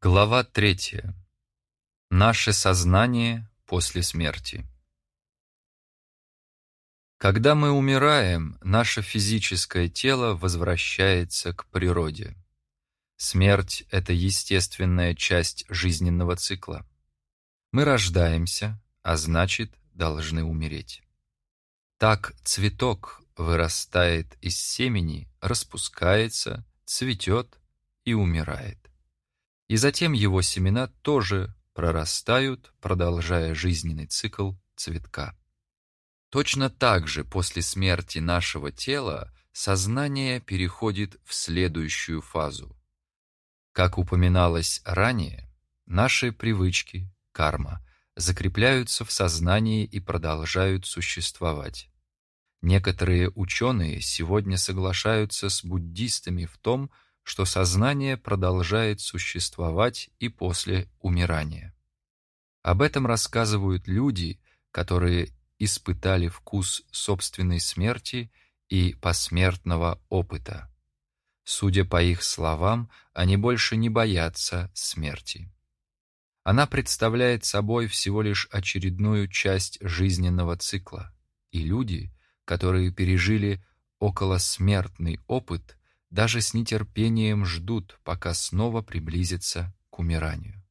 Глава третья. Наше сознание после смерти. Когда мы умираем, наше физическое тело возвращается к природе. Смерть – это естественная часть жизненного цикла. Мы рождаемся, а значит, должны умереть. Так цветок вырастает из семени, распускается, цветет и умирает. И затем его семена тоже прорастают, продолжая жизненный цикл цветка. Точно так же после смерти нашего тела сознание переходит в следующую фазу. Как упоминалось ранее, наши привычки, карма, закрепляются в сознании и продолжают существовать. Некоторые ученые сегодня соглашаются с буддистами в том, что сознание продолжает существовать и после умирания. Об этом рассказывают люди, которые испытали вкус собственной смерти и посмертного опыта. Судя по их словам, они больше не боятся смерти. Она представляет собой всего лишь очередную часть жизненного цикла, и люди, которые пережили околосмертный опыт, даже с нетерпением ждут, пока снова приблизится к умиранию.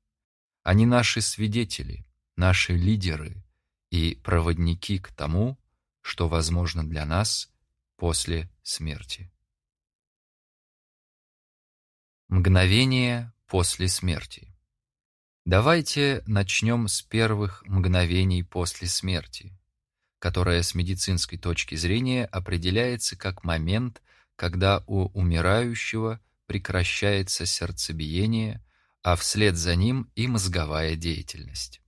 Они наши свидетели, наши лидеры и проводники к тому, что возможно для нас после смерти. Мгновение после смерти. Давайте начнем с первых мгновений после смерти, которое с медицинской точки зрения определяется как момент, когда у умирающего прекращается сердцебиение, а вслед за ним и мозговая деятельность.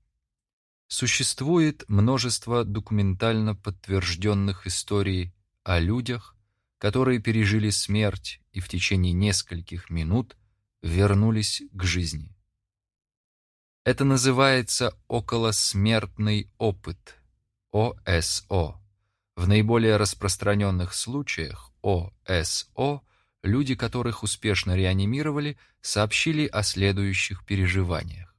Существует множество документально подтвержденных историй о людях, которые пережили смерть и в течение нескольких минут вернулись к жизни. Это называется околосмертный опыт, ОСО. В наиболее распространенных случаях ОСО люди, которых успешно реанимировали, сообщили о следующих переживаниях.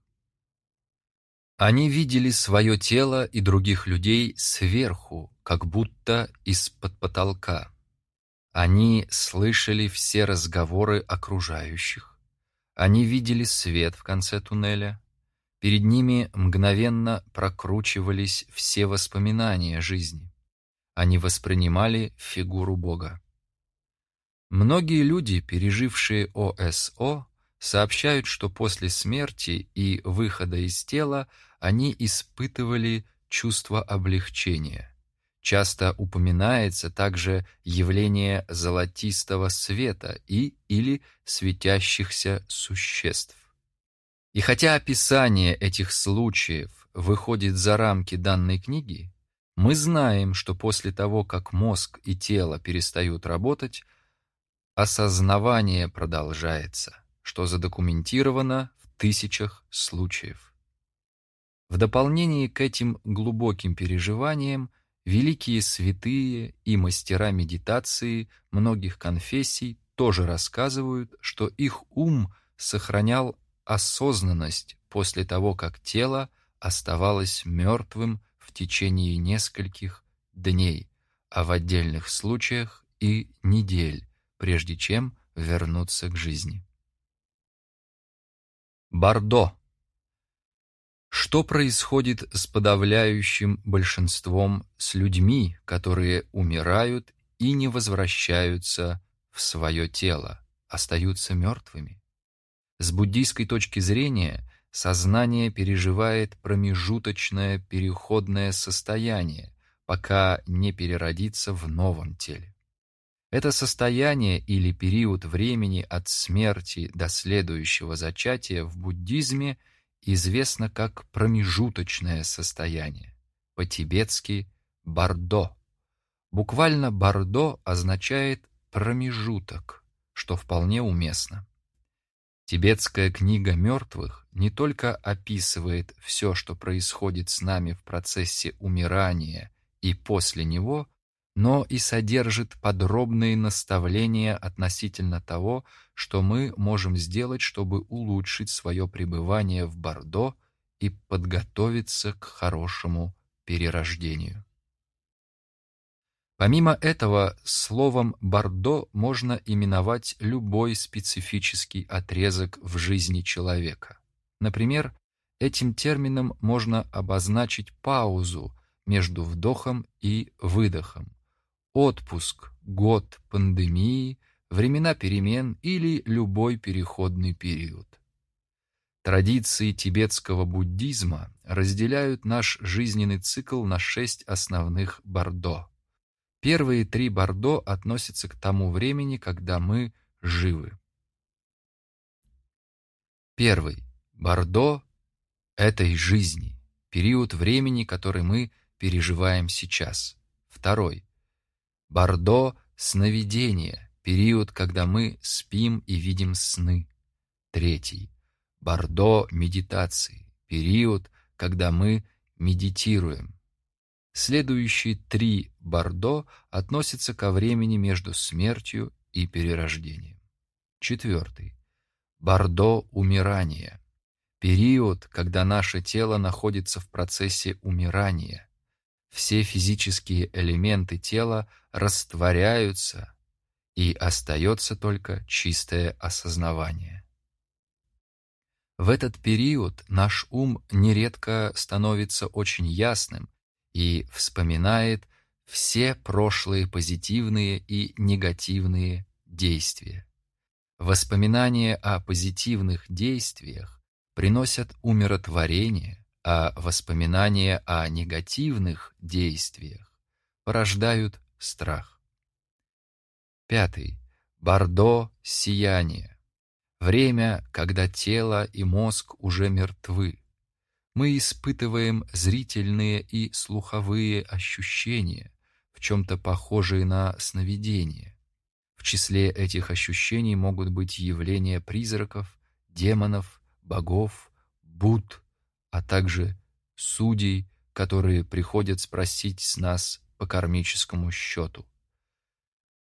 Они видели свое тело и других людей сверху, как будто из-под потолка. Они слышали все разговоры окружающих. Они видели свет в конце туннеля. Перед ними мгновенно прокручивались все воспоминания жизни. Они воспринимали фигуру Бога. Многие люди, пережившие ОСО, сообщают, что после смерти и выхода из тела они испытывали чувство облегчения. Часто упоминается также явление золотистого света и или светящихся существ. И хотя описание этих случаев выходит за рамки данной книги, мы знаем, что после того, как мозг и тело перестают работать, осознавание продолжается, что задокументировано в тысячах случаев. В дополнение к этим глубоким переживаниям великие святые и мастера медитации многих конфессий тоже рассказывают, что их ум сохранял осознанность после того, как тело оставалось мертвым в течение нескольких дней, а в отдельных случаях и недель, прежде чем вернуться к жизни. Бордо. Что происходит с подавляющим большинством с людьми, которые умирают и не возвращаются в свое тело, остаются мертвыми? С буддийской точки зрения сознание переживает промежуточное переходное состояние, пока не переродится в новом теле. Это состояние или период времени от смерти до следующего зачатия в буддизме известно как промежуточное состояние, по-тибетски «бардо». Буквально «бардо» означает «промежуток», что вполне уместно. Тибетская книга мертвых не только описывает все, что происходит с нами в процессе умирания и после него, но и содержит подробные наставления относительно того, что мы можем сделать, чтобы улучшить свое пребывание в Бордо и подготовиться к хорошему перерождению. Помимо этого, словом «бордо» можно именовать любой специфический отрезок в жизни человека. Например, этим термином можно обозначить паузу между вдохом и выдохом, отпуск, год пандемии, времена перемен или любой переходный период. Традиции тибетского буддизма разделяют наш жизненный цикл на шесть основных бордо. Первые три бордо относятся к тому времени, когда мы живы. Первый. Бордо этой жизни, период времени, который мы переживаем сейчас. Второй. Бордо сновидения, период, когда мы спим и видим сны. Третий. Бордо медитации, период, когда мы медитируем. Следующие три бордо относятся ко времени между смертью и перерождением. Четвертый. Бордо умирания. Период, когда наше тело находится в процессе умирания. Все физические элементы тела растворяются, и остается только чистое осознавание. В этот период наш ум нередко становится очень ясным и вспоминает все прошлые позитивные и негативные действия. Воспоминания о позитивных действиях приносят умиротворение, а воспоминания о негативных действиях порождают страх. Пятый. Бордо сияние. Время, когда тело и мозг уже мертвы. Мы испытываем зрительные и слуховые ощущения, в чем-то похожие на сновидение. В числе этих ощущений могут быть явления призраков, демонов, богов, буд, а также судей, которые приходят спросить с нас по кармическому счету.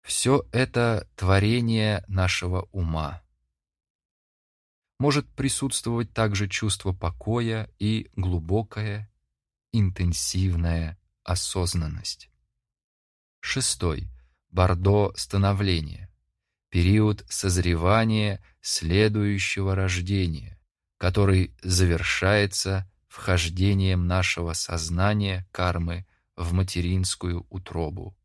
Все это творение нашего ума может присутствовать также чувство покоя и глубокая, интенсивная осознанность. Шестой. Бордо становления. Период созревания следующего рождения, который завершается вхождением нашего сознания кармы в материнскую утробу.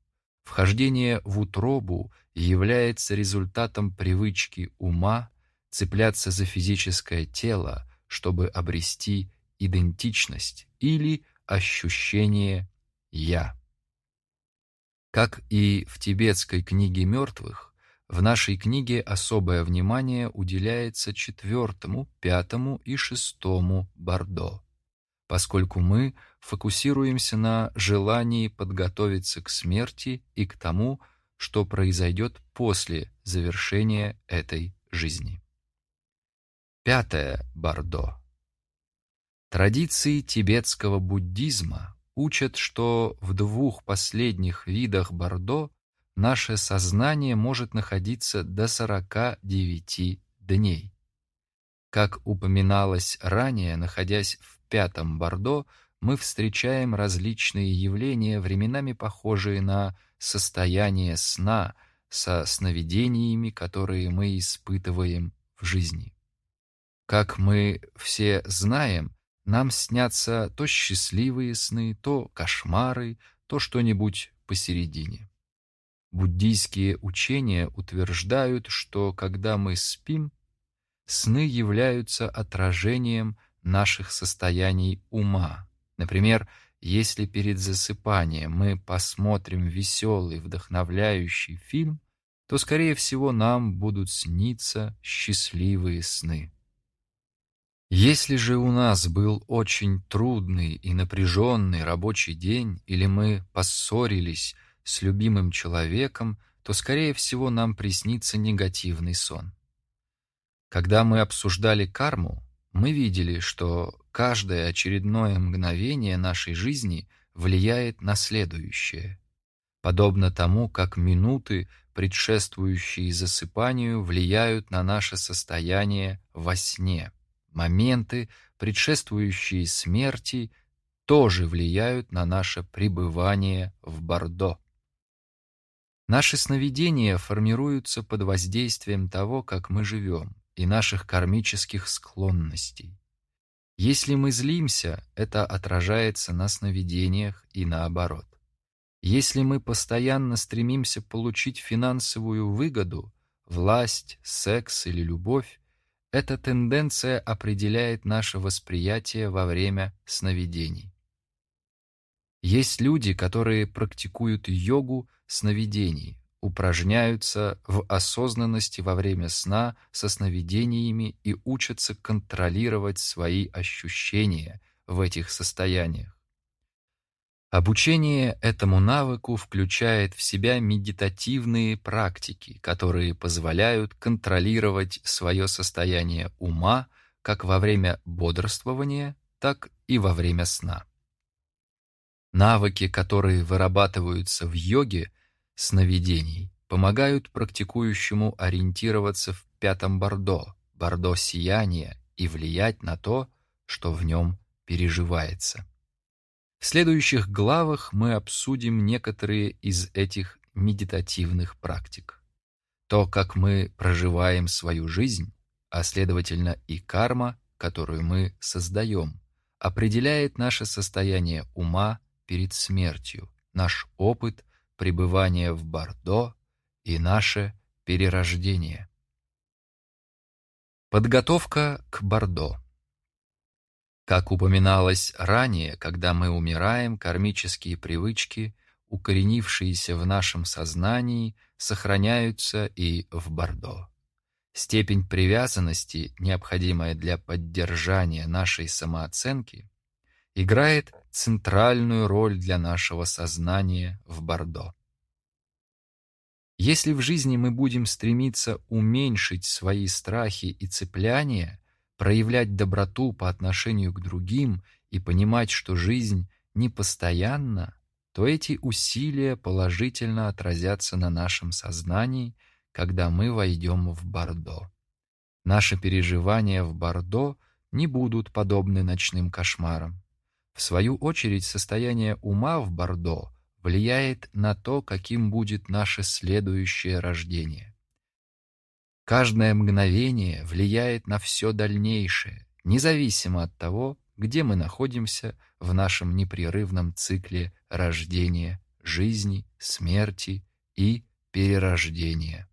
Вхождение в утробу является результатом привычки ума цепляться за физическое тело, чтобы обрести идентичность или ощущение «я». Как и в тибетской книге мертвых, в нашей книге особое внимание уделяется четвертому, пятому и шестому бордо, поскольку мы фокусируемся на желании подготовиться к смерти и к тому, что произойдет после завершения этой жизни. Пятое Бордо. Традиции тибетского буддизма учат, что в двух последних видах Бордо наше сознание может находиться до 49 дней. Как упоминалось ранее, находясь в пятом Бордо, мы встречаем различные явления, временами похожие на состояние сна со сновидениями, которые мы испытываем в жизни. Как мы все знаем, нам снятся то счастливые сны, то кошмары, то что-нибудь посередине. Буддийские учения утверждают, что когда мы спим, сны являются отражением наших состояний ума. Например, если перед засыпанием мы посмотрим веселый, вдохновляющий фильм, то, скорее всего, нам будут сниться счастливые сны. Если же у нас был очень трудный и напряженный рабочий день, или мы поссорились с любимым человеком, то, скорее всего, нам приснится негативный сон. Когда мы обсуждали карму, мы видели, что каждое очередное мгновение нашей жизни влияет на следующее. подобно тому, как минуты, предшествующие засыпанию, влияют на наше состояние во сне. Моменты, предшествующие смерти, тоже влияют на наше пребывание в Бордо. Наши сновидения формируются под воздействием того, как мы живем, и наших кармических склонностей. Если мы злимся, это отражается на сновидениях и наоборот. Если мы постоянно стремимся получить финансовую выгоду, власть, секс или любовь, эта тенденция определяет наше восприятие во время сновидений. Есть люди, которые практикуют йогу сновидений, упражняются в осознанности во время сна со сновидениями и учатся контролировать свои ощущения в этих состояниях. Обучение этому навыку включает в себя медитативные практики, которые позволяют контролировать свое состояние ума как во время бодрствования, так и во время сна. Навыки, которые вырабатываются в йоге сновидений, помогают практикующему ориентироваться в пятом бордо, бордо сияния и влиять на то, что в нем переживается. В следующих главах мы обсудим некоторые из этих медитативных практик. То, как мы проживаем свою жизнь, а следовательно и карма, которую мы создаем, определяет наше состояние ума перед смертью, наш опыт пребывания в Бордо и наше перерождение. Подготовка к Бордо Как упоминалось ранее, когда мы умираем, кармические привычки, укоренившиеся в нашем сознании, сохраняются и в Бордо. Степень привязанности, необходимая для поддержания нашей самооценки, играет центральную роль для нашего сознания в Бордо. Если в жизни мы будем стремиться уменьшить свои страхи и цепляния, проявлять доброту по отношению к другим и понимать, что жизнь непостоянна, то эти усилия положительно отразятся на нашем сознании, когда мы войдем в Бордо. Наши переживания в Бордо не будут подобны ночным кошмарам. В свою очередь, состояние ума в Бордо влияет на то, каким будет наше следующее рождение. Каждое мгновение влияет на все дальнейшее, независимо от того, где мы находимся в нашем непрерывном цикле рождения, жизни, смерти и перерождения.